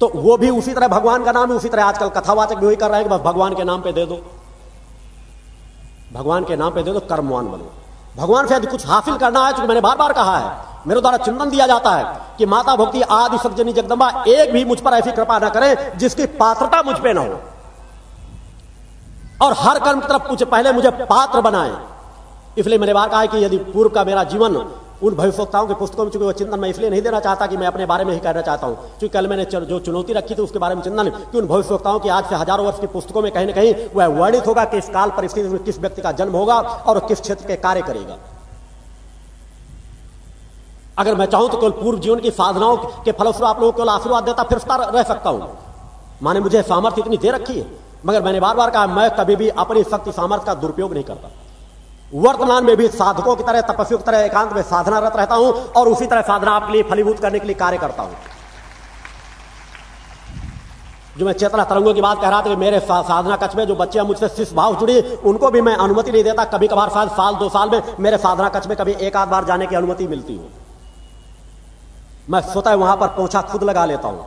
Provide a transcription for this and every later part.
तो वो भी उसी तरह भगवान का नाम है उसी तरह आजकल कथावाचक भी वही कर रहे हैं कि बस भगवान के नाम पे दे दो। भगवान के नाम पे दे दो, कर्मवान बनो। भगवान से यदि कुछ हासिल करना है क्योंकि मैंने बार बार कहा है, मेरे द्वारा चिंतन दिया जाता है कि माता भक्ति, आदि सज्जनी जगदम्बा एक भी मुझ पर ऐसी कृपा न करे जिसकी पात्रता मुझ पे न हो। और हर कर्म की तरफ़ कुछ पहले मुझे पात्र बनाए। इसलिए मैंने बार कहा कि यदि पूर्व का मेरा जीवन उन भविष्यताओं के पुस्तकों में चूँकि वो चिंतन मैं इसलिए नहीं देना चाहता कि मैं अपने बारे में ही कहना चाहता हूँ। क्योंकि कल मैंने जो चुनौती रखी थी उसके बारे में चिंतन कि उन भविष्यताओं की आज से हज़ारों वर्ष की पुस्तकों में कहीं ना कहीं वह वर्णित होगा कि इस काल परिस्थिति में किस व्यक्ति का जन्म होगा और किस क्षेत्र के कार्य करेगा। अगर मैं चाहूँ तो केवल पूर्व जीवन की साधनाओं के फलस्वरूप आप लोगों को आशीर्वाद देता फिरता रह सकता हूँ। माने मुझे सामर्थ्य इतनी दे रखी है, मगर मैंने बार बार कहा, मैं कभी भी अपनी शक्ति, सामर्थ्य का दुरुपयोग नहीं करता। वर्तमान में भी साधकों की तरह, तपस्वियों की तरह, एकांत में साधनारत रहता हूँ और उसी तरह साधना आपके लिए फलीभूत करने के लिए कार्य करता हूँ। जो मैं चेतना तरंगों की बात कह रहा था कि मेरे साधना कक्ष में जो बच्चे मुझसे शिष्य भाव जुड़ी, उनको भी मैं अनुमति नहीं देता। कभी कभार शायद साल, दो साल में मेरे साधना कक्ष में कभी एक आध बार जाने की अनुमति मिलती हो। मैं स्वतः वहाँ पर पहुँचा खुद लगा लेता हूँ,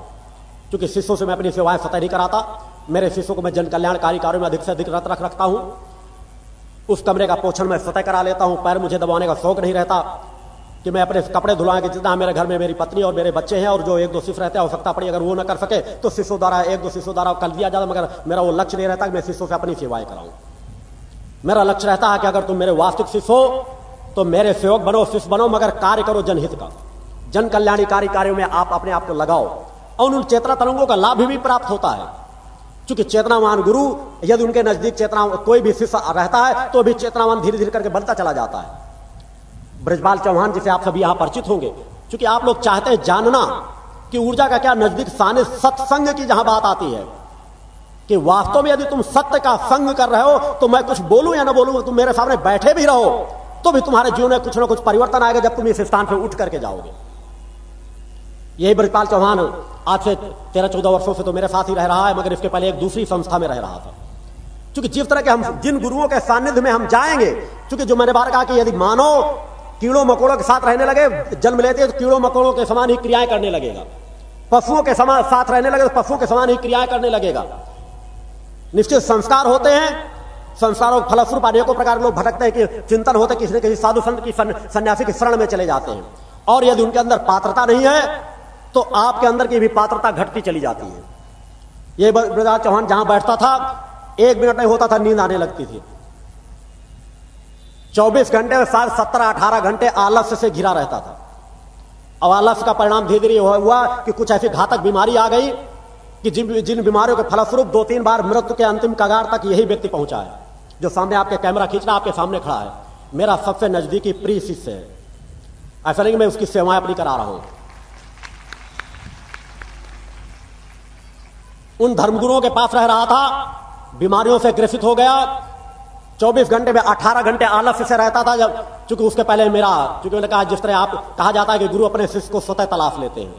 क्योंकि शिष्यों से मैं अपनी सेवाएँ स्वतः नहीं कराता। मेरे शिष्यों को मैं जन कल्याणकारी कार्यों में अधिक से अधिक रत रख रखता हूँ। उस कमरे का पोषण मैं स्वतः करा लेता हूँ, पैर मुझे दबाने का शौक नहीं रहता कि मैं अपने कपड़े धुलाए कि जितना मेरे घर में मेरी पत्नी और मेरे बच्चे हैं और जो एक दो शिष्य रहते हैं, आवश्यकता पड़ी अगर वो ना कर सके तो शिष्यों द्वारा, एक दो शिष्यों द्वारा कर दिया जाता मगर मेरा वो लक्ष्य नहीं रहता कि मैं शिष्यों से अपनी सेवाएँ कराऊं। मेरा लक्ष्य रहता है कि अगर तुम मेरे वास्तविक शिष्य हो तो मेरे सेवक बनो, शिष्य बनो, मगर कार्य करो जनहित का। जन कल्याणकारी कार्यों में आप अपने आप को लगाओ, और उन चेतना तरंगों का लाभ भी प्राप्त होता है। क्योंकि चेतनावान गुरु, यदि उनके नज़दीक चेतना कोई भी शिष्य रहता है तो भी चेतनावान धीरे धीरे करके बढ़ता चला जाता है। ब्रजपाल चौहान जिसे आप सभी यहाँ परिचित होंगे क्योंकि आप लोग चाहते हैं जानना कि ऊर्जा का क्या नज़दीक साने सत्संग की जहाँ बात आती है, कि वास्तव में यदि तुम सत्य का संग कर रहे हो तो मैं कुछ बोलूँ या ना बोलूँ, तुम मेरे सामने बैठे भी रहो तो भी तुम्हारे जीवन में कुछ ना कुछ परिवर्तन आएगा जब तुम इस स्थान पर उठ करके जाओगे। यही ब्रजपाल चौहान आज से तेरह चौदह वर्षों से तो मेरे साथ ही रह रहा है, मगर इसके पहले एक दूसरी संस्था में रह रहा था। क्योंकि जिस तरह के हम जिन गुरुओं के सानिध्य में हम जाएँगे क्योंकि जो मैंने बार कहा कि यदि मानो कीड़ों मकोड़ों के साथ रहने लगे, जन्म लेते हैं तो कीड़ों मकोड़ों के समान ही क्रियाएँ करने लगेगा। पशुओं के समान साथ रहने लगे तो पशुओं के समान ही क्रियाएँ करने लगेगा। निश्चित संस्कार होते हैं, संस्कारों के फलस्वरूप अनेकों प्रकार लोग भटकते हैं कि चिंतन होते किसी न किसी साधु संत की सन्यासी के शरण में चले जाते हैं। और यदि उनके अंदर पात्रता नहीं है तो आपके अंदर की भी पात्रता घटती चली जाती है। ये ब्रजराज चौहान जहाँ बैठता था, एक मिनट नहीं होता था, नींद आने लगती थी। 24 घंटे में सात सत्रह, अठारह घंटे आलस्य से घिरा रहता था। अब आलस्य का परिणाम धीरे धीरे हुआ कि कुछ ऐसी घातक बीमारी आ गई कि जिन जिन बीमारियों के फलस्वरूप दो तीन बार मृत्यु के अंतिम कगार तक यही व्यक्ति पहुँचा है, जो सामने आपके कैमरा खींच रहा आपके सामने खड़ा है। मेरा सबसे नजदीकी प्रिय शिष्य है। ऐसा नहीं मैं उसकी सेवाएँ अपनी करा रहा हूँ। उन धर्मगुरुओं के पास रह रहा था, बीमारियों से ग्रसित हो गया। 24 घंटे में 18 घंटे आलस्य से रहता था जब, चूँकि उसके पहले मेरा, चूँकि मैंने कहा जिस तरह आप, कहा जाता है कि गुरु अपने शिष्य को स्वतः तलाश लेते हैं।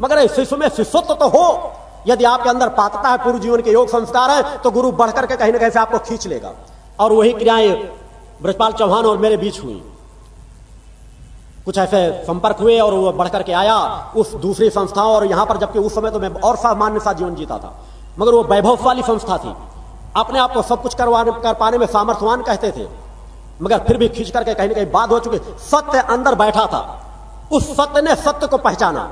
मगर शिष्य में शिष्यत्व तो हो। यदि आपके अंदर पात्रता है, पूर्व जीवन के योग संस्कार है तो गुरु बढ़कर के कहीं ना कहीं से आपको खींच लेगा। और वही क्रियाएँ ब्रजपाल चौहान और मेरे बीच हुई। कुछ ऐसे संपर्क हुए और वो बढ़कर के आया उस दूसरी संस्थाओं और यहाँ पर जबकि उस समय तो मैं और सामान्य सा जीवन जीता था। मगर वो वैभव वाली संस्था थी। अपने आप को सब कुछ करवाने कर पाने में सामर्थ्यवान कहते थे। मगर फिर भी खींच करके कहीं ना कहीं बात हो चुकी। सत्य अंदर बैठा था। उस सत्य ने सत्य को पहचाना।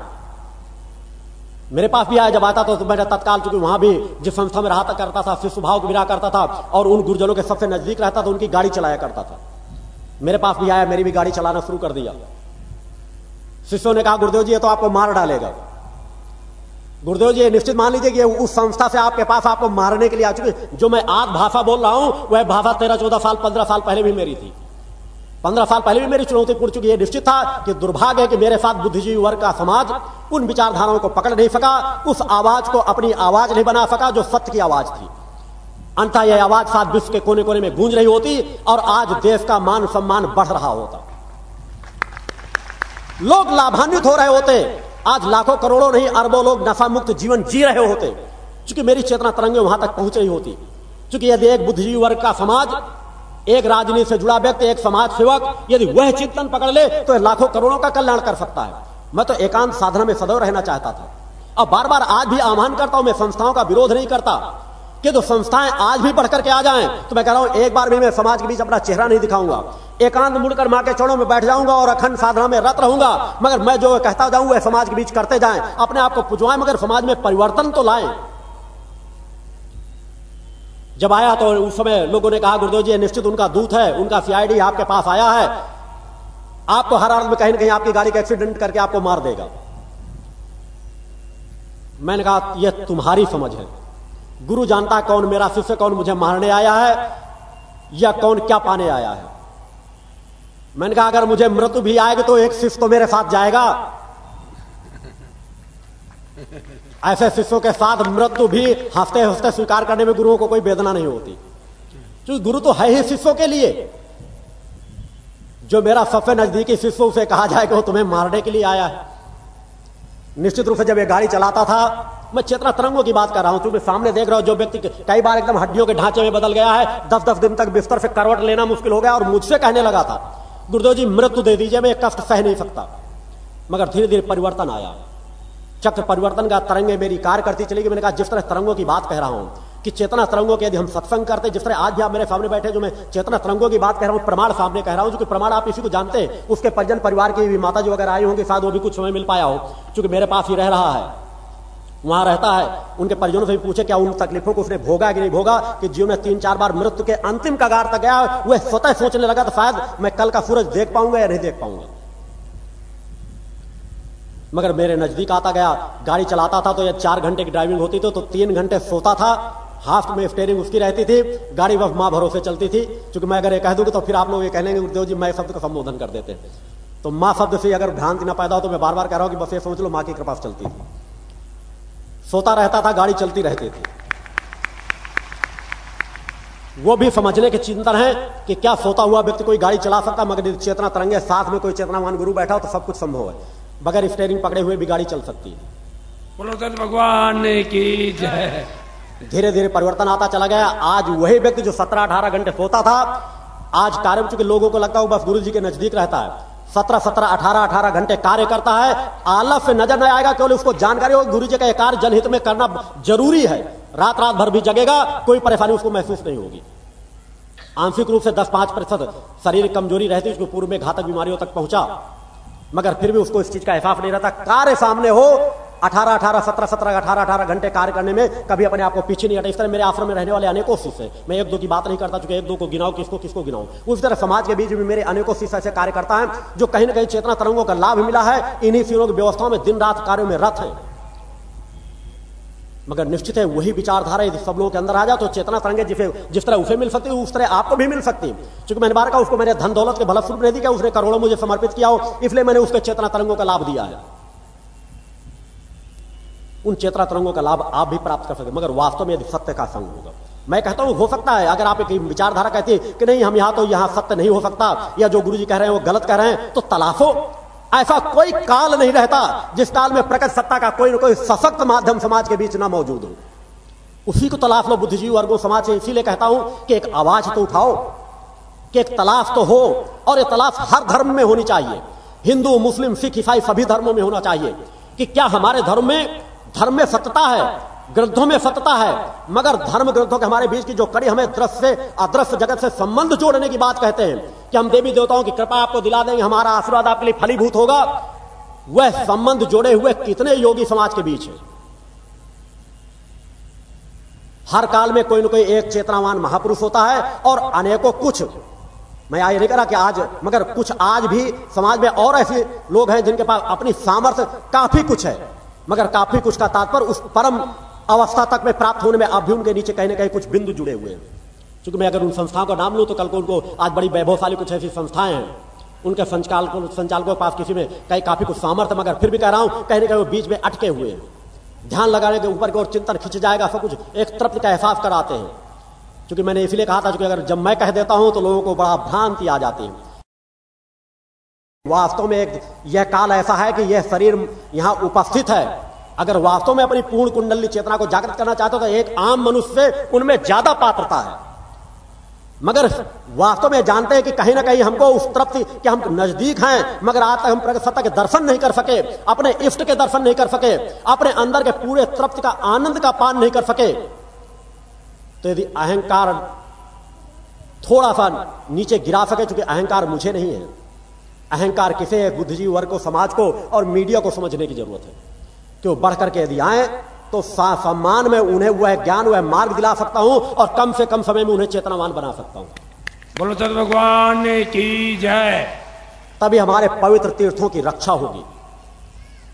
मेरे पास भी आया जब आता था तो मैंने तत्काल चूँकि वहाँ भी जिस संस्था में रहा करता था शिष्य भाव को विरा करता था और उन गुरुजनों के सबसे नज़दीक रहता था उनकी गाड़ी चलाया करता था। मेरे पास भी आया, मेरी भी गाड़ी चलाना शुरू कर दिया। शिष्यों ने कहा, गुरुदेव जी, ये तो आपको मार डालेगा। गुरुदेव जी निश्चित मान लीजिए कि उस संस्था से आपके पास आपको मारने के लिए आ चुकी जो मैं आज भाषा बोल रहा हूँ, वह भाषा तेरह चौदह साल, पंद्रह साल पहले भी मेरी थी। पंद्रह साल पहले भी मेरी चुनौती पूर्ण चुकी है। निश्चित था कि दुर्भाग्य है कि मेरे साथ बुद्धिजीवी वर्ग का समाज उन विचारधाराओं को पकड़ नहीं सका, उस आवाज़ को अपनी आवाज़ नहीं बना सका जो सत्य की आवाज़ थी। अंत यह आवाज़ साथ विश्व के कोने कोने में गूंज रही होती और आज देश का मान सम्मान बढ़ रहा होता। लोग लाभान्वित हो रहे होते। आज लाखों करोड़ों नहीं, अरबों लोग नशा मुक्त जीवन जी रहे होते। क्योंकि मेरी चेतना तरंगे वहाँ तक पहुँच रही होती। क्योंकि यदि एक बुद्धिजीवी वर्ग का समाज, एक राजनीति से जुड़ा व्यक्ति, एक समाज सेवक, यदि वह चिंतन पकड़ ले तो लाखों करोड़ों का कल्याण कर सकता है। मैं तो एकांत साधना में सदैव रहना चाहता था। अब बार बार आज भी आह्वान करता हूँ, मैं संस्थाओं का विरोध नहीं करता। कि तो संस्थाएँ आज भी बढ़ करके आ जाएँ तो मैं कह रहा हूँ, एक बार भी मैं समाज के बीच अपना चेहरा नहीं दिखाऊँगा। एकांत मुड़कर माँ के चौड़ों में बैठ जाऊँगा और अखंड साधना में रत रहूँगा। मगर मैं जो कहता जाऊँ, वह समाज के बीच करते जाएँ। अपने आप को पुजवाएँ, मगर समाज में परिवर्तन तो लाएँ। जब आया तो उस समय लोगों ने कहा, गुरुदेव जी निश्चित उनका दूत है, उनका सीआईडी आपके पास आया है। आपको हर हालत में कहीं ना कहीं आपकी गाड़ी का एक्सीडेंट करके आपको मार देगा। मैंने कहा, यह तुम्हारी समझ है। गुरु जानता कौन मेरा शिष्य, कौन मुझे मारने आया है, या कौन क्या पाने आया है? मैंने कहा, अगर मुझे मृत्यु भी आएगी तो एक शिष्य तो मेरे साथ जाएगा। ऐसे शिष्यों के साथ मृत्यु भी हँसते हँसते स्वीकार करने में गुरुओं को कोई वेदना नहीं होती। क्योंकि गुरु तो है ही शिष्यों के लिए। जो मेरा सबसे नजदीकी शिष्य, उसे कहा जाए कि वो तुम्हें मारने के लिए आया है। निश्चित रूप से जब ये गाड़ी चलाता था, मैं चेतना तरंगों की बात कर रहा हूँ। क्योंकि सामने देख रहा हूँ, जो व्यक्ति कई बार एकदम हड्डियों के ढांचे में बदल गया है दस दस दिन तक बिस्तर से करवट लेना मुश्किल हो गया और मुझसे कहने लगा था गुरुदेव जी, मृत्यु दे दीजिए, मैं कष्ट सह नहीं सकता। मगर धीरे धीरे परिवर्तन आया। चक्र परिवर्तन का तरंगे मेरी कार करती चलेगी। मैंने कहा, जिस तरह तरंगों की बात कह रहा हूँ, कि चेतना तरंगों के यदि हम सत्संग करते, जिस तरह आज भी आप मेरे सामने बैठे जो मैं चेतना तरंगों की बात कह रहा हूँ, प्रमाण सामने कह रहा हूँ, जो कि प्रमाण आप इसी को जानते हैं, उसके परिजन परिवार की भी माता जी वगैरह आई होंगे, शायद वो भी कुछ समय मिल पाया हो चूँकि मेरे पास ही रह रहा है। वहाँ रहता है। उनके परिजनों से भी पूछे क्या उन तकलीफों को उसने भोगा कि नहीं भोगा? कि जीवन में तीन, चार बार मृत्यु के अंतिम कगार तक गया, वह स्वतः सोचने लगा तो शायद मैं कल का सूरज देख पाऊँगा या नहीं देख पाऊँगा। मगर मेरे नज़दीक आता गया, गाड़ी चलाता था तो यह चार घंटे की ड्राइविंग होती थी तो तीन घंटे सोता था। हाफ़ में स्टेयरिंग उसकी रहती थी, गाड़ी बस माँ भरोसे चलती थी। क्योंकि मैं अगर ये कह दूँगी तो फिर आप लोग ये कह लेंगे गुरुदेव जी, मैं शब्द का संबोधन कर देते। तो माँ शब्द से अगर भ्रांति ना पैदा हो तो मैं बार बार कह रहा हूँ कि बस ये समझ लो, माँ की कृपा चलती थी। सोता रहता था गाड़ी चलती रहती थी। वो भी समझने के चिंतन है कि क्या सोता हुआ व्यक्ति कोई गाड़ी चला सकता मगर चेतना तरंगे साथ में कोई चेतनावान गुरु बैठा हो तो सब कुछ संभव है। बगैर स्टेयरिंग पकड़े हुए भी गाड़ी चल सकती है। बोलो भगवान की जय। धीरे धीरे परिवर्तन आता चला गया। आज वही व्यक्ति जो सत्रह अठारह घंटे सोता था आज कार्य चूँकि लोगों को लगता है बस गुरु जी के नज़दीक रहता है। सत्रह सत्रह, अठारह अठारह घंटे कार्य करता है। आलस से नज़र नहीं आएगा, केवल उसको जानकारी हो। गुरु जी का कार्य जनहित में करना ज़रूरी है। रात रात भर भी जगेगा, कोई परेशानी उसको महसूस नहीं होगी। आंशिक रूप से दस पाँच प्रतिशत शरीर कमज़ोरी रहती उसको पूर्व में घातक बीमारियों तक पहुँचा। मगर फिर भी उसको इस चीज़ का एहसास नहीं रहता। कार्य सामने हो अठारह अठारह, सत्रह सत्रह, अठारह अठारह घंटे कार्य करने में कभी अपने आप को पीछे नहीं हटा। इस तरह मेरे आश्रम में रहने वाले अनेकों शिष्य है। मैं एक दो की बात नहीं करता, चूँकि एक दो को गिनाओ किसको किसको गिनाओ उस तरह समाज के बीच में मेरे अनेकों शिष्य ऐसे कार्य करता है, जो कहीं ना कहीं चेतना तरंगों का लाभ मिला है। इन्हीं तीनों की व्यवस्थाओं में दिन रात कार्यो में रथ है। मगर निश्चित है, वही विचारधारा यदि सब लोगों के अंदर आ जाए तो चेतना तरंगे जिसे, जिस तरह उसे मिल सकती है, उस तरह आपको भी मिल सकती है। क्योंकि मैंने बार कहा उसको मैंने धन दौलत के भला स्वरूप नहीं दिया, उसने करोड़ों मुझे समर्पित किया हो, इसलिए मैंने उसके चेतना तरंगों का लाभ दिया है। उन चेतना तरंगों का लाभ आप भी प्राप्त कर सकते मगर वास्तव में यदि सत्य का संग होगा, मैं कहता हूँ, हो सकता है, अगर आप एक विचारधारा कहती है कि नहीं, हम यहाँ तो यहाँ सत्य नहीं हो सकता, या जो गुरुजी कह रहे हैं वो गलत कह रहे हैं तो तलाशो। ऐसा कोई काल नहीं रहता जिस काल में प्रकट सत्ता का कोई ना कोई सशक्त माध्यम समाज के बीच ना मौजूद हो। उसी को तलाश लो, बुद्धिजीवी वर्गो समाज से। इसीलिए कहता हूँ कि एक आवाज़ तो उठाओ, कि एक तलाश तो हो, और ये तलाश हर धर्म में होनी चाहिए। हिंदू, मुस्लिम, सिख, ईसाई सभी धर्मों में होना चाहिए कि क्या हमारे धर्म में धर्म में सत्यता है, ग्रंथों में सत्यता है, मगर धर्म ग्रंथों के हमारे बीच की जो कड़ी हमें दृश्य से अदृश्य जगत से संबंध जोड़ने की बात कहते हैं कि हम देवी देवताओं की कृपा आपको दिला देंगे, हमारा आशीर्वाद आपके लिए फलीभूत होगा। वह संबंध जोड़े हुए कितने योगी समाज के बीच है। हर काल में कोई ना कोई एक चेतनावान महापुरुष होता है और अनेकों कुछ। मैं ये नहीं करा कि आज, मगर कुछ आज भी समाज में और ऐसे लोग हैं जिनके पास अपनी सामर्थ्य काफ़ी कुछ है। मगर काफ़ी कुछ का तात्पर्य उस परम अवस्था तक में प्राप्त होने में अब भी उनके नीचे कहीं ना कहीं कुछ बिंदु जुड़े हुए हैं। क्योंकि मैं अगर उन संस्थाओं का नाम लूँ तो कल को उनको आज बड़ी वैभवशाली कुछ ऐसी संस्थाएँ हैं। उनके संचालकों संचालकों के पास किसी में कहीं काफ़ी कुछ सामर्थ्य मगर फिर भी कह रहा हूँ, कहीं ना कहीं वो बीच में अटके हुए हैं। ध्यान लगाने के ऊपर की ओर चिंतन खिंच जाएगा, सब कुछ एक तृप्त का एहसास कराते हैं। क्योंकि मैंने इसलिए कहा था कि अगर जब मैं कह देता हूँ तो लोगों को बड़ा भ्रांति आ जाती है। वास्तव में एक, यह काल ऐसा है कि यह शरीर यहाँ उपस्थित है। अगर वास्तव में अपनी पूर्ण कुंडली चेतना को जागृत करना चाहते हो तो एक आम मनुष्य से उनमें ज़्यादा पात्रता है। मगर वास्तव में जानते हैं कि कहीं ना कहीं हमको उस तरफ़ कि हम नज़दीक हैं, मगर आज तक हम प्रगट सत्ता के दर्शन नहीं कर सके, अपने इष्ट के दर्शन नहीं कर सके, अपने अंदर के पूरे तृप्ति का आनंद का पान नहीं कर सके। तो यदि अहंकार थोड़ा सा नीचे गिरा सके, चूँकि अहंकार मुझे नहीं है अहंकार किसे है? बुद्धिजीवी वर्ग को समाज को और मीडिया को समझने की ज़रूरत है। कि वो बढ़ करके यदि आए तो सम्मान में उन्हें वह ज्ञान वह मार्ग दिला सकता हूँ और कम से कम समय में उन्हें चेतनावान बना सकता हूँ। बोलो चल भगवान की जय। तभी हमारे पवित्र तीर्थों की रक्षा होगी।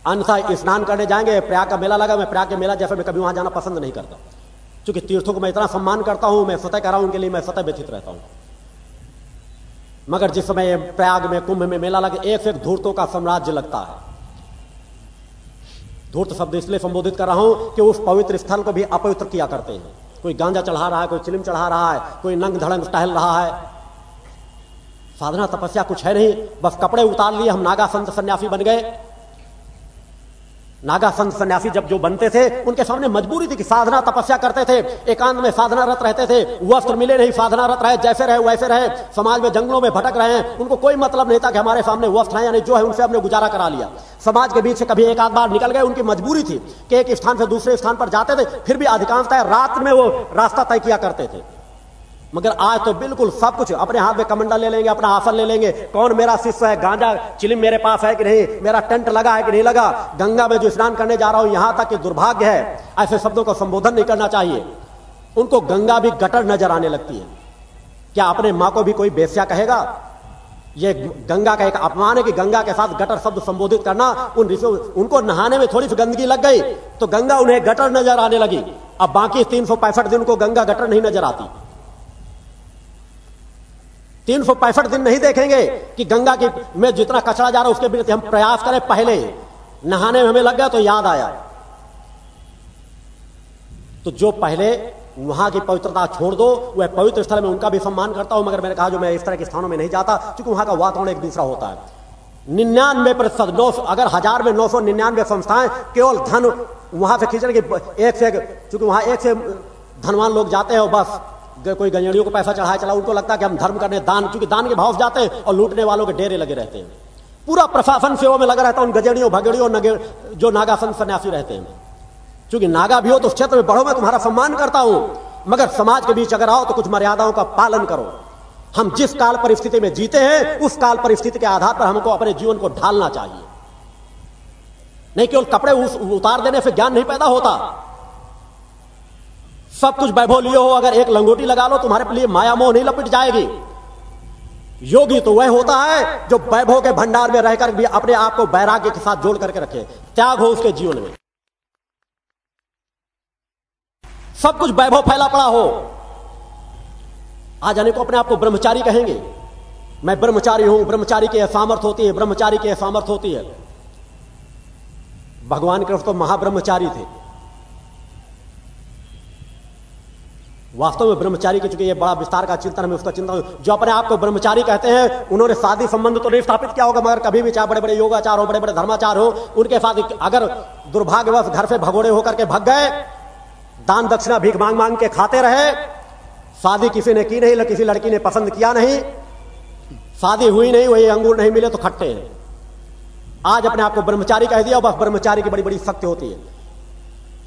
अन्यथा स्नान करने जाएँगे प्रयाग का मेला लगा मैं प्रयाग के मेला जैसे मैं कभी वहाँ जाना पसंद नहीं करता। क्योंकि तीर्थों को मैं इतना सम्मान करता हूँ मैं सतह कर रहा हूँ उनके लिए मैं सतह व्यथित रहता हूँ। मगर जिस समय प्रयाग में कुंभ में मेला लगे, एक से एक धूर्तों का साम्राज्य लगता है। धूर्त शब्द इसलिए संबोधित कर रहा हूँ कि उस पवित्र स्थल को भी अपवित्र किया करते हैं। कोई गांजा चढ़ा रहा है, कोई चिलिम चढ़ा रहा है, कोई नंग धड़ंग टहल रहा है। साधना तपस्या कुछ है नहीं, बस कपड़े उतार लिए हम नागा संत सन्यासी बन गए। नागा संत सन्यासी जब जो बनते थे, उनके सामने मजबूरी थी कि साधना तपस्या करते थे। एकांत में साधना रत रहते थे। वस्त्र मिले नहीं साधना रत रहे, जैसे रहे, वैसे रहे। समाज में जंगलों में भटक रहे हैं। उनको कोई मतलब नहीं था कि हमारे सामने वस्त्र है यानी जो है, उनसे हमने गुजारा करा लिया। समाज के बीच से कभी एक आध बार निकल गए, उनकी मजबूरी थी कि एक स्थान से दूसरे स्थान पर जाते थे, फिर भी अधिकांशतः रात में वो रास्ता तय किया करते थे। मगर आज तो बिल्कुल सब कुछ अपने हाथ में कमंडा ले लेंगे, अपना आसन ले लेंगे। कौन मेरा शिष्य है? गांजा, चिलिम मेरे पास है कि नहीं? मेरा टेंट लगा है कि नहीं लगा? गंगा में जो स्नान करने जा रहा हूँ, यहाँ तक कि दुर्भाग्य है, ऐसे शब्दों का संबोधन नहीं करना चाहिए। उनको गंगा भी गटर नज़र आने लगती है। क्या अपने माँ को भी कोई बेस्या कहेगा? ये गंगा का एक अपमान है कि गंगा के साथ गटर शब्द संबोधित करना, उन उनको नहाने में थोड़ी सी गंदगी लग गई तो गंगा उन्हें गटर नज़र आने लगी। अब बाकी तीन सौ पैंसठ दिन को गंगा गटर नहीं नज़र आती। तीन सौ पैंसठ दिन नहीं देखेंगे कि गंगा की में जितना कचरा जा रहा है उसके विरुद्ध हम प्रयास करें पहले। नहाने में हमें लग गया तो याद आया। तो जो पहले वहाँ की पवित्रता छोड़ दो, वह पवित्र स्थल में उनका भी सम्मान करता हूँ, मगर मैंने कहा जो मैं इस तरह के स्थानों में नहीं जाता क्योंकि वहाँ का वातावरण एक दूसरा होता है। निन्यानवे प्रतिशत, नौ अगर हज़ार में नौ सौ निन्यानवे संस्थाएँ केवल धन वहाँ से खींचने की एक से चूँकि वहाँ एक से धनवान लोग जाते हैं और बस कोई गंजड़ियों को पैसा चढ़ाया चला, उनको लगता है कि हम धर्म करने, दान, क्योंकि दान के भाव जाते हैं और लूटने वालों के डेरे लगे रहते हैं। पूरा प्रशासन सेवा में लगा रहता है, उन गजड़ियों, भगड़ियों जो नागासन सन्यासी रहते हैं। क्योंकि नागा भी हो तो उस क्षेत्र में बढ़ो, मैं तुम्हारा सम्मान करता हूँ। मगर समाज के बीच अगर आओ तो कुछ मर्यादाओं का पालन करो। हम जिस काल परिस्थिति में जीते हैं, उस काल परिस्थिति के आधार पर हमको अपने जीवन को ढालना चाहिए। नहीं केवल कपड़े उतार देने से ज्ञान नहीं पैदा होता सब कुछ वैभव लिए हो, अगर एक लंगोटी लगा लो, तुम्हारे लिए माया मोह नहीं लपट जाएगी। योगी तो वह होता है जो वैभव के भंडार में रहकर भी अपने आप को वैराग्य के साथ जोड़ करके रखे। त्याग हो उसके जीवन में? सब कुछ वैभव फैला पड़ा हो। आज जाने को अपने आप को ब्रह्मचारी कहेंगे। मैं ब्रह्मचारी हूँ, ब्रह्मचारी की सामर्थ होती है, ब्रह्मचारी की सामर्थ होती है। भगवान कृष्ण तो महाब्रह्मचारी थे। वास्तव में ब्रह्मचारी के चूँकि ये बड़ा विस्तार का चिंतन है उसका चिंतन जो अपने आप को ब्रह्मचारी कहते हैं, उन्होंने शादी संबंध तो नहीं स्थापित किया होगा, मगर कभी भी चाहे बड़े बड़े योगाचार हो बड़े बड़े धर्माचार हो, उनके साथ अगर दुर्भाग्यवश घर से भगोड़े होकर के भग गए, दान दक्षिणा भीख मांग मांग के खाते रहे शादी किसी ने की नहीं, किसी लड़की ने पसंद किया नहीं शादी हुई नहीं, वही अंगूर नहीं मिले तो खट्टे आज अपने आप को ब्रह्मचारी कह दिया, बस ब्रह्मचारी की बड़ी बड़ी शक्ति होती है।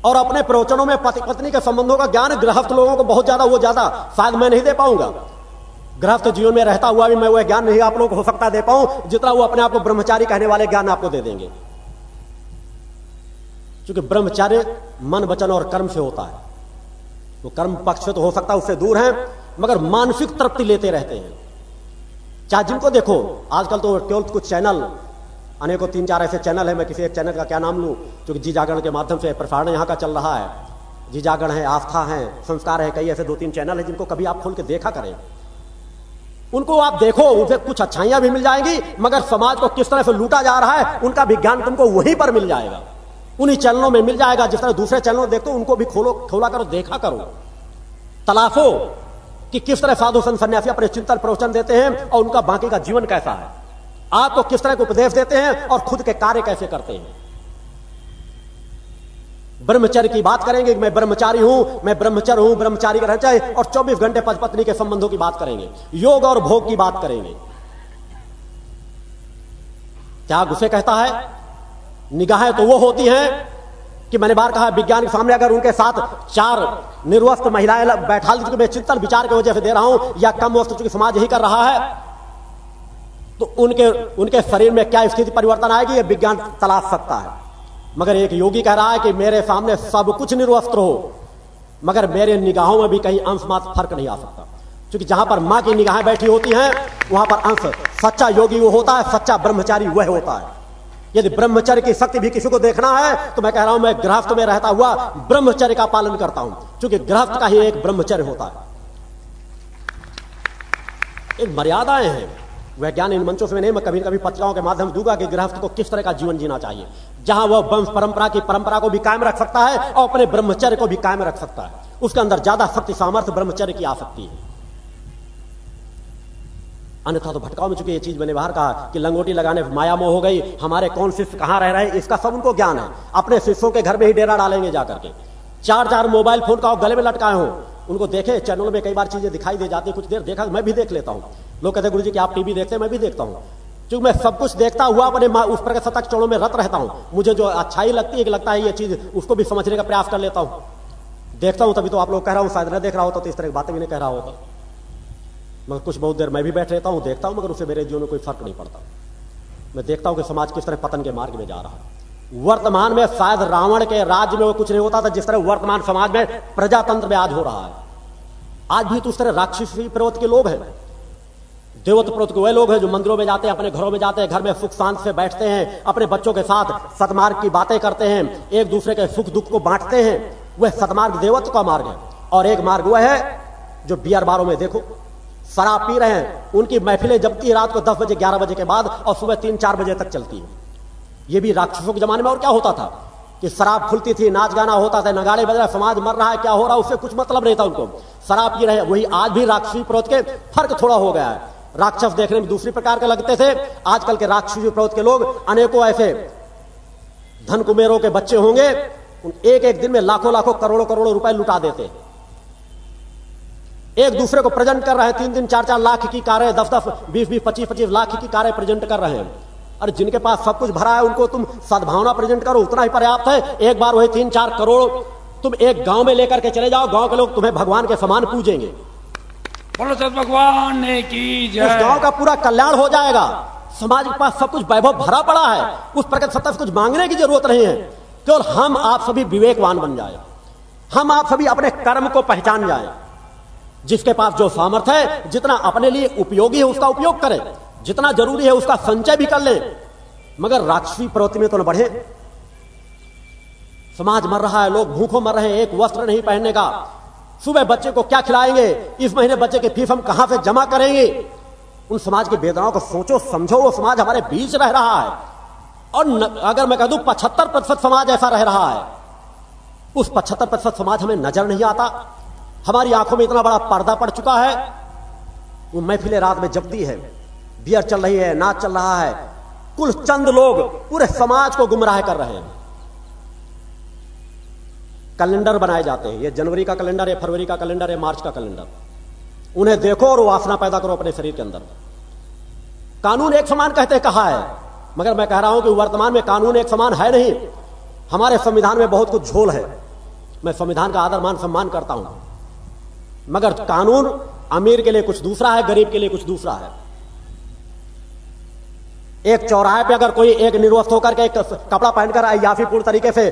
और अपने प्रवचनों में पति पत्नी के संबंधों का ज्ञान गृहस्थ लोगों को बहुत ज़्यादा, वो ज़्यादा, शायद मैं नहीं दे पाऊँगा। गृहस्थ जीवन में रहता हुआ भी मैं वह ज्ञान नहीं आप लोगों को हो सकता दे पाऊँ, जितना वो अपने आप को ब्रह्मचारी कहने वाले ज्ञान आपको दे देंगे। क्योंकि ब्रह्मचार्य मन, वचन और कर्म से होता है। वो कर्म पक्ष तो हो सकता है, उससे दूर है, मगर मानसिक तृप्ति लेते रहते हैं। चाहे जिनको देखो, आजकल तो केवल कुछ चैनल अनेकों तीन चार ऐसे चैनल है, मैं किसी एक चैनल का क्या नाम लूँ? जो कि जी जागरण के माध्यम से प्रसारण यहाँ का चल रहा है। जी जागरण है, आस्था है, संस्कार है, कई ऐसे दो तीन चैनल है जिनको कभी आप खोल के देखा करें। उनको आप देखो, उनसे कुछ अच्छाइयाँ भी मिल जाएँगी, मगर समाज को किस तरह से लूटा जा रहा है, उनका विज्ञान तुमको वहीं पर मिल जाएगा। उन्हीं चैनलों में मिल जाएगा, जिस तरह दूसरे चैनलों देखो, उनको भी खोलो, खोला करो, देखा करो। तलाशो कि किस तरह साधु संत सन्यासी अपने चिंतन प्रवचन देते हैं और उनका बाकी का जीवन कैसा है। आपको किस तरह के उपदेश देते हैं और खुद के कार्य कैसे करते हैं? ब्रह्मचर्य की बात करेंगे मैं ब्रह्मचारी हूँ, मैं ब्रह्मचर हूँ, ब्रह्मचारी का रहना और 24 घंटे पति पत्नी के संबंधों की बात करेंगे। योग और भोग की बात करेंगे। क्या गुस्से कहता है? निगाहें तो वो होती हैं कि मैंने बार कहा, विज्ञान के सामने अगर उनके साथ चार निर्वस्त महिलाएँ बैठा दी चूँकि मैं चिंतन विचार की वजह से दे रहा हूँ, या कम वस्त्र चूँकि समाज यही कर रहा है। तो उनके उनके शरीर में क्या स्थिति परिवर्तन आएगी? यह विज्ञान तलाश सकता है। मगर एक योगी कह रहा है कि मेरे सामने सब कुछ निर्वस्त्र हो, मगर मेरे निगाहों में भी कहीं अंश मात्र फ़र्क नहीं आ सकता। क्योंकि जहाँ पर माँ की निगाहें बैठी होती हैं, वहाँ पर अंश सच्चा योगी वो होता है, सच्चा ब्रह्मचारी वह होता है। यदि ब्रह्मचर्य की शक्ति भी किसी को देखना है तो मैं कह रहा हूँ, मैं गृहस्थ में रहता हुआ ब्रह्मचर्य का पालन करता हूँ, क्योंकि गृहस्थ का ही एक ब्रह्मचर्य होता है। एक मर्यादाएँ हैं। वैज्ञान इन मंचों से नहीं, मैं कभी कभी पत्रिकाओं के माध्यम दूँगा कि गृहस्थ को किस तरह का जीवन जीना चाहिए। जहाँ वह वंश परंपरा की परंपरा को भी कायम रख सकता है और अपने ब्रह्मचर्य को भी कायम रख सकता है। उसके अंदर ज़्यादा शक्ति, सामर्थ्य ब्रह्मचर्य की आ सकती है। अन्यथा तो भटकाव में चुकी ये चीज़ मैंने बाहर कहा कि लंगोटी लगाने माया मोह हो गई, हमारे कौन शिष्य कहाँ रह रहे हैं, इसका सब उनको ज्ञान है। अपने शिष्यों के घर में ही डेरा डालेंगे जाकर के। चार चार मोबाइल फ़ोन का गले में लटकाए हो। उनको देखे, चैनल में कई बार चीज़ें दिखाई दे जाती है, कुछ देर देखा, मैं भी देख लेता हूँ। लोग कहते गुरु जी कि आप टीवी देखते हैं? मैं भी देखता हूँ। क्योंकि मैं सब कुछ देखता हुआ अपने उस प्रकार सतक चौड़ों में रत रहता हूँ। मुझे जो अच्छाई लगती है लगता है ये चीज़, उसको भी समझने का प्रयास कर लेता हूँ। देखता हूँ, तभी तो आप लोग कह रहा हूँ, शायद न देख रहा होता तो इस तरह की बातें भी नहीं कह रहा होता मगर कुछ बहुत देर मैं भी बैठ रहता हूँ, देखता हूँ, मगर उससे मेरे जीवन में कोई फ़र्क नहीं पड़ता। मैं देखता हूँ कि समाज किस तरह पतन के मार्ग में जा रहा है। वर्तमान में शायद रावण के राज्य में वो कुछ नहीं होता था, जिस तरह वर्तमान समाज में प्रजातंत्र में आज हो रहा है। आज भी तो उस तरह राक्षसी प्रवृत्ति के लोग हैं। देवत प्रोत के वह लोग हैं जो मंदिरों में जाते हैं, अपने घरों में जाते हैं, घर में सुख शांत से बैठते हैं, अपने बच्चों के साथ सतमार्ग की बातें करते हैं, एक दूसरे के सुख दुख को बांटते हैं। वह सतमार्ग देवत का मार्ग है। और एक मार्ग वह है जो बियर बारों में देखो, शराब पी रहे हैं, उनकी महफिलें जबती रात को दस बजे, ग्यारह बजे के बाद और सुबह तीन चार बजे तक चलती है। ये भी राक्षसों के जमाने में और क्या होता था कि शराब खुलती थी, नाच गाना होता था, नगाड़े बज रहा, समाज मर रहा है, क्या हो रहा है, उससे कुछ मतलब नहीं था उनको। शराब पी रहे वही आज भी राक्षसी प्रोत के फ़र्क थोड़ा हो गया है। राक्षस देखने में दूसरी प्रकार के लगते थे। आजकल के राक्षसी प्रोत के लोग अनेकों ऐसे धन कुमेरों के बच्चे होंगे एक एक दिन में लाखों लाखों करोड़ों करोड़ों रुपए लुटा देते। हैं एक दूसरे को प्रेजेंट कर रहे हैं, तीन दिन चार चार लाख की कारें दस दस बीस बीस पच्चीस पच्चीस लाख की कारें प्रेजेंट कर रहे हैं। और जिनके पास सब कुछ भरा है, उनको तुम सद्भावना प्रेजेंट करो, उतना ही पर्याप्त है। एक बार वही तीन चार करोड़ तुम एक गाँव में लेकर के चले जाओ, गाँव के लोग तुम्हें भगवान के समान पूजेंगे। बोलो सत भगवान ने की उस गाँव का पूरा कल्याण हो जाएगा। समाज के पास सब कुछ वैभव भरा पड़ा है। उस प्रकार सत्ता से कुछ मांगने की ज़रूरत नहीं है। केवल हम आप सभी विवेकवान बन जाए। हम आप सभी अपने कर्म को पहचान जाए। जिसके पास जो सामर्थ्य है, जितना अपने लिए उपयोगी है, उसका उपयोग करें। जितना ज़रूरी है, उसका संचय भी कर ले। मगर राक्षसी प्रवृत्ति में तो न बढ़े। समाज मर रहा है, लोग भूखों मर रहे हैं, एक वस्त्र नहीं पहनने का। सुबह बच्चे को क्या खिलाएँगे? इस महीने बच्चे की फ़ीस हम कहाँ से जमा करेंगे? उन समाज की वेदनाओं को सोचो समझो वो समाज हमारे बीच रह रहा है। और न, अगर मैं कह दू पचहत्तर प्रतिशत समाज ऐसा रह रहा है। उस पचहत्तर प्रतिशत समाज हमें नज़र नहीं आता। हमारी आँखों में इतना बड़ा पर्दा पड़ चुका है। वो महफिले रात में जगती है। बियर चल रही है नाच चल रहा है। कुल चंद लोग पूरे समाज को गुमराह कर रहे हैं। कैलेंडर बनाए जाते हैं। ये जनवरी का कैलेंडर है फरवरी का कैलेंडर है मार्च का कैलेंडर। उन्हें देखो और वासना पैदा करो अपने शरीर के अंदर। कानून एक समान कहते कहा है। मगर मैं कह रहा हूँ कि वर्तमान में कानून एक समान है नहीं। हमारे संविधान में बहुत कुछ झोल है। मैं संविधान का आदर, मान, सम्मान करता हूँ। मगर कानून अमीर के लिए कुछ दूसरा है, गरीब के लिए कुछ दूसरा है। एक चौराहे पे अगर कोई एक निर्वस्त होकर के एक कपड़ा पहनकर याफीपूर्ण तरीके से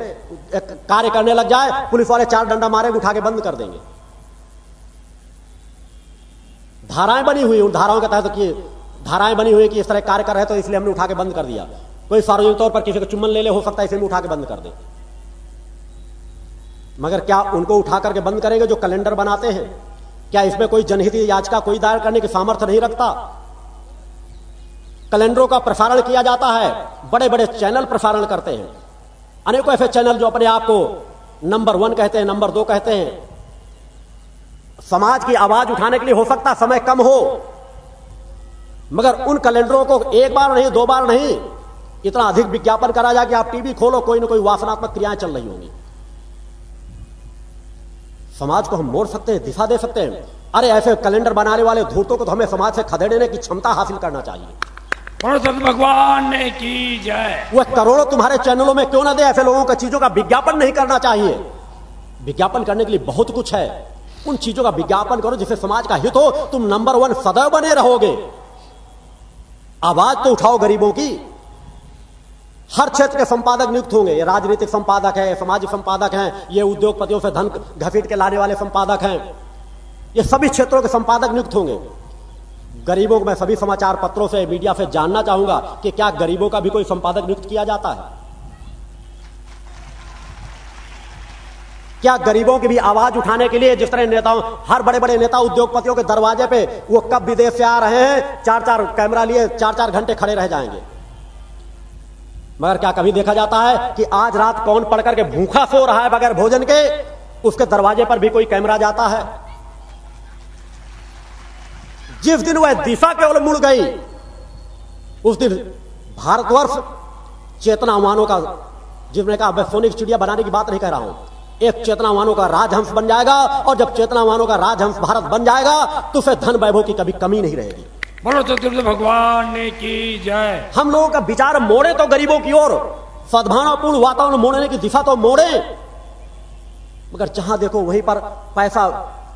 कार्य करने लग जाए, पुलिस वाले चार डंडा मारे, उठा के बंद कर देंगे। धाराएँ बनी हुई, उन धाराओं के तहत कि धाराएँ बनी हुई कि इस तरह कार्य कर रहे तो इसलिए हमने उठा के बंद कर दिया। कोई सार्वजनिक तौर पर किसी को चुम्बन ले ले, हो सकता है, इसलिए उठा के बंद कर दे। मगर क्या उनको उठा करके बंद करेंगे जो कैलेंडर बनाते हैं? क्या इसमें कोई जनहित याचिका कोई दायर करने की सामर्थ्य नहीं रखता? कैलेंडरों का प्रसारण किया जाता है। बड़े बड़े चैनल प्रसारण करते हैं। अनेकों ऐसे चैनल जो अपने आप को नंबर वन कहते हैं, नंबर दो कहते हैं। समाज की आवाज़ उठाने के लिए हो सकता समय कम हो, मगर उन कैलेंडरों को एक बार नहीं, दो बार नहीं, इतना अधिक विज्ञापन करा जाए कि आप टीवी खोलो, कोई ना कोई वासनात्मक क्रियाएँ चल रही होंगी। समाज को हम मोड़ सकते हैं, दिशा दे सकते हैं। अरे ऐसे कैलेंडर बनाने वाले धूर्तों को तो हमें समाज से खदेड़ने की क्षमता हासिल करना चाहिए। पुरुषोत्तम भगवान ने की जय। वह करोड़ों तुम्हारे चैनलों में क्यों ना दे? ऐसे लोगों का चीज़ों का विज्ञापन नहीं करना चाहिए। विज्ञापन करने के लिए बहुत कुछ है। उन चीज़ों का विज्ञापन करो जिससे समाज का हित हो। तुम नंबर वन सदैव बने रहोगे। आवाज़ तो उठाओ गरीबों की। हर क्षेत्र के संपादक नियुक्त होंगे। ये राजनीतिक संपादक है सामाजिक संपादक हैं, ये उद्योगपतियों से धन घसीट के लाने वाले संपादक हैं। ये सभी क्षेत्रों के संपादक नियुक्त होंगे। गरीबों को मैं सभी समाचार पत्रों से, मीडिया से जानना चाहूँगा कि क्या गरीबों का भी कोई संपादक नियुक्त किया जाता है? क्या गरीबों की भी आवाज़ उठाने के लिए जिस तरह नेताओं, हर बड़े बड़े नेता उद्योगपतियों के दरवाजे पे, वो कब विदेश से आ रहे हैं चार चार कैमरा लिए चार चार घंटे खड़े रह जाएँगे। मगर क्या कभी देखा जाता है कि आज रात कौन पढ़ करके भूखा सो रहा है बगैर भोजन के? उसके दरवाजे पर भी कोई कैमरा जाता है? जिस दिन वह दिशा केवल मुड़ गई उस दिन भारतवर्ष चेतनावानों का जिसने कहा मैं सोने की चिड़िया बनाने की बात नहीं कह रहा हूँ। एक चेतनावानों का राजहंस बन जाएगा और जब चेतनावानों का राजहंस भारत बन जाएगा तो उसे धन वैभव की कभी कमी नहीं रहेगी। बोलो चतुर्थ भगवान ने की जय। हम लोगों का विचार मोड़े तो गरीबों की ओर सद्भावनापूर्ण वातावरण मोड़ने की दिशा तो मोड़े। मगर जहाँ देखो वहीं पर पैसा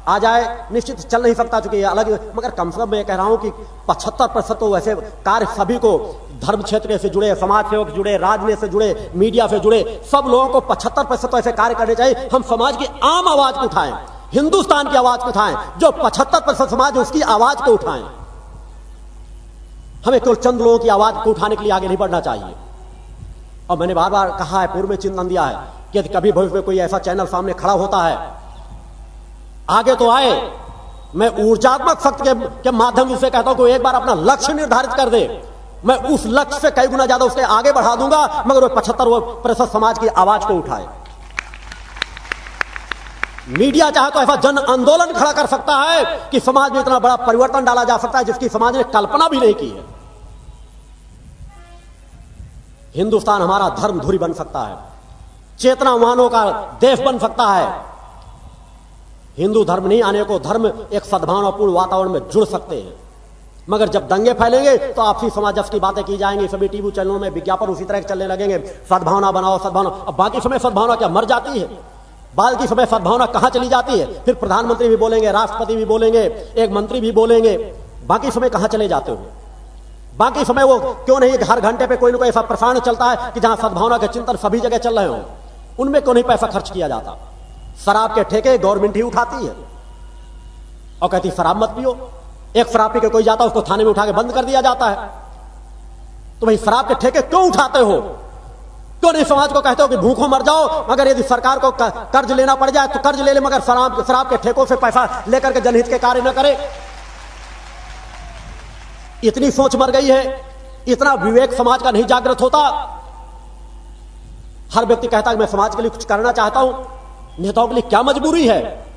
आ जाए, निश्चित चल नहीं सकता चूँकि अलग मगर कम से कम मैं कह रहा हूँ कि पचहत्तर प्रतिशत तो वैसे कार्य सभी को धर्म क्षेत्र से जुड़े, समाज सेवक जुड़े, राजनीति से जुड़े, मीडिया से जुड़े, सब लोगों को पचहत्तर प्रतिशत तो ऐसे कार्य करने चाहिए। हम समाज की आम आवाज़ को उठाएँ, हिंदुस्तान की आवाज़ को उठाएँ, जो पचहत्तर प्रतिशत समाज उसकी आवाज़ को उठाएँ। हमें केवल चंद लोगों की आवाज़ को उठाने के लिए आगे नहीं बढ़ना चाहिए। और मैंने बार बार कहा है, पूर्व में चिंतन दिया है कि यदि कभी भविष्य में कोई ऐसा चैनल सामने खड़ा होता है आगे तो आए। मैं ऊर्जात्मक शक्ति के, के माध्यम से कहता हूँ कि एक बार अपना लक्ष्य निर्धारित कर दे। मैं उस लक्ष्य से कई गुना ज़्यादा उसके आगे बढ़ा दूँगा मगर वो पचहत्तर प्रतिशत समाज की आवाज़ को उठाए। मीडिया चाहे तो ऐसा जन आंदोलन खड़ा कर सकता है कि समाज में इतना बड़ा परिवर्तन डाला जा सकता है जिसकी समाज ने कल्पना भी नहीं की है। हिंदुस्तान हमारा धर्म धुरी बन सकता है। चेतनावानों का देश बन सकता है। हिंदू धर्म नहीं आने को धर्म एक सद्भावनापूर्ण वातावरण में जुड़ सकते हैं। मगर जब दंगे फैलेंगे तो आपसी समाज की बातें की जाएँगी, सभी टीवी चैनलों में विज्ञापन उसी तरह चलने लगेंगे। सद्भावना बनाओ, सद्भावना। अब बाकी समय सद्भावना क्या मर जाती है? बाल की समय सद्भावना कहाँ चली जाती है? फिर प्रधानमंत्री भी बोलेंगे, राष्ट्रपति भी बोलेंगे, एक मंत्री भी बोलेंगे। बाकी समय कहाँ चले जाते हो? बाकी समय वो क्यों नहीं, हर घंटे पे कोई ना कोई ऐसा प्रसारण चलता है कि जहाँ सद्भावना के चिंतन सभी जगह चल रहे हो। उनमें क्यों नहीं पैसा खर्च किया जाता? शराब के ठेके गवर्नमेंट ही उठाती है। और कहती, शराब मत पियो। एक शराब पी के कोई जाता है, उसको थाने में उठा के बंद कर दिया जाता है। तो भाई, शराब के ठेके क्यों उठाते हो? क्यों नहीं समाज को कहते हो कि भूखों मर जाओ, मगर यदि सरकार को कर्ज लेना पड़ जाए तो कर्ज ले ले, मगर शराब शराब के ठेकों से पैसा लेकर के जनहित के कार्य न करे। इतनी सोच मर गई है। इतना विवेक समाज का नहीं जागृत होता। हर व्यक्ति कहता है मैं समाज के लिए कुछ करना चाहता हूँ। नेताओं के लिए क्या मजबूरी है?